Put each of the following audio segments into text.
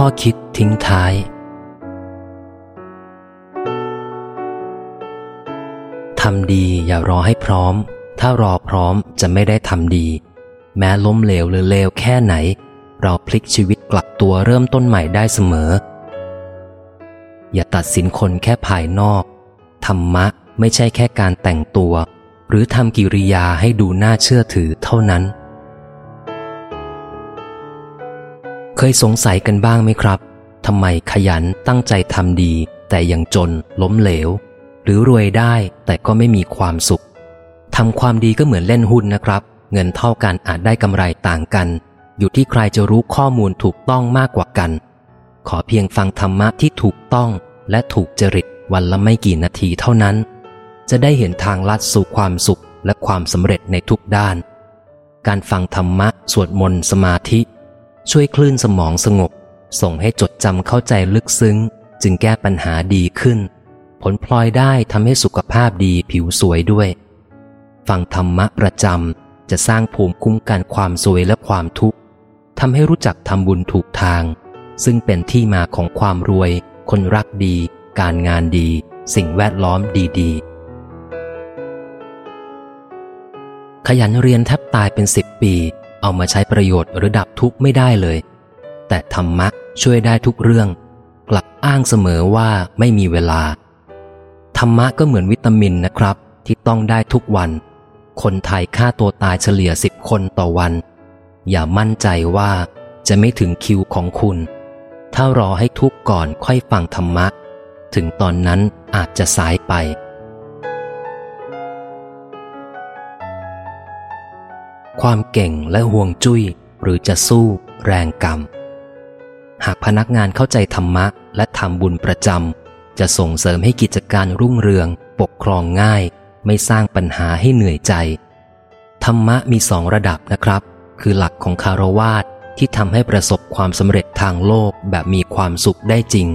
ข้อคิดทิ้งท้าย ทำดีอย่ารอให้พร้อม ถ้ารอพร้อมจะไม่ได้ทำดี แม้ล้มเหลวหรือเลวแค่ไหน เราพลิกชีวิตกลับตัวเริ่มต้นใหม่ได้เสมอ อย่าตัดสินคนแค่ภายนอก ธรรมะไม่ใช่แค่การแต่งตัว หรือทำกิริยาให้ดูน่าเชื่อถือเท่านั้น เคยสงสัยกันบ้างไหมครับ ทำไมขยันตั้งใจทำดี แต่ยังจนล้มเหลว หรือรวยได้แต่ก็ไม่มีความสุข ทำความดีก็เหมือนเล่นหุ้นนะครับ เงินเท่ากันอาจได้กำไรต่างกัน อยู่ที่ใครจะรู้ข้อมูลถูกต้องมากกว่ากัน ขอเพียงฟังธรรมะที่ถูกต้องและถูกจริตวันละไม่กี่นาทีเท่านั้น จะได้เห็นทางลัดสู่ความสุขและความสำเร็จในทุกด้าน การฟังธรรมะสวดมนต์สมาธิ ช่วยคลื่นสมองสงบ ส่งให้จดจำเข้าใจลึกซึ้ง จึงแก้ปัญหาดีขึ้น ผลพลอยได้ทำให้สุขภาพดีผิวสวยด้วย ฟังธรรมะประจำจะสร้างภูมิคุ้มกันความสวยและความทุกข์ทำให้รู้จักทำบุญถูกทาง ซึ่งเป็นที่มาของความรวย คนรักดี การงานดี สิ่งแวดล้อมดีๆ ขยันเรียนแทบตายเป็นสิบปี เอามาใช้ประโยชน์หรือดับทุกข์ไม่ได้เลย แต่ธรรมะช่วยได้ทุกเรื่อง กลับอ้างเสมอว่าไม่มีเวลา ธรรมะก็เหมือนวิตามินนะครับ ที่ต้องได้ทุกวัน คนไทยฆ่าตัวตายเฉลี่ยสิบคนต่อวัน อย่ามั่นใจว่าจะไม่ถึงคิวของคุณ ถ้ารอให้ทุกข์ก่อนค่อยฟังธรรมะ ถึงตอนนั้นอาจจะสายไป ความเก่งและห่วงจุย้ย หรือจะสู้แรงกรรม หากพนักงานเข้าใจธรรมะและทำบุญประจำ จะส่งเสริมให้กิจการรุ่งเรือง ปกครองง่าย ไม่สร้างปัญหาให้เหนื่อยใจ ธรรมะมีสองระดับนะครับ คือหลักของคารวาสที่ทำให้ประสบความสำเร็จทางโลกแบบมีความสุขได้จริง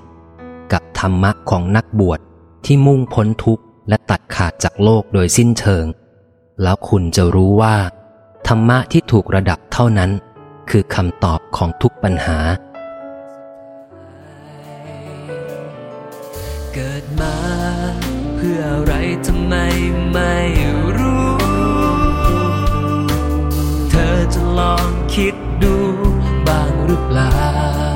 กับธรรมะของนักบวชที่มุ่งพ้นทุกข์และตัดขาดจากโลกโดยสิ้นเชิง แล้วคุณจะรู้ว่า รรมะที่ถูกระดับเท่านั้น คือคำตอบของทุกปัญหา เกิดมาเพื่ออะไรทำไมไม่รู้ เธอจะลองคิดดูบ้างหรือเปล่า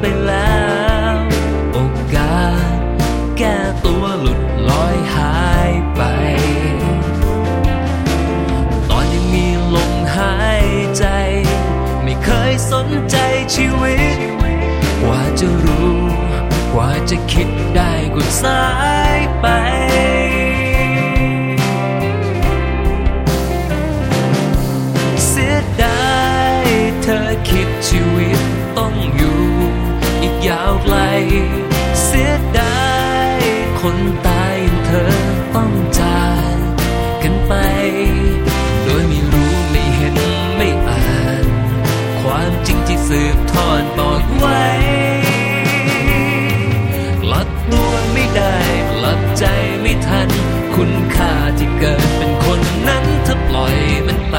ไปแล้ว โอกาสแก้ตัวหลุดลอยหายไป ตอนยังมีลมหายใจ ไม่เคยสนใจชีวิต กว่าจะรู้ กว่าจะคิดได้ก็สายไป ไกล เสียดายคนตายอย่างเธอต้องจากกันไป โดยไม่รู้ไม่เห็นไม่อ่าน ความจริงที่สืบทอดบอกไว้หลับตัวไม่ได้หลับใจไม่ทัน คุณค่าที่เกิดเป็นคนนั้นถ้าปล่อยมันไป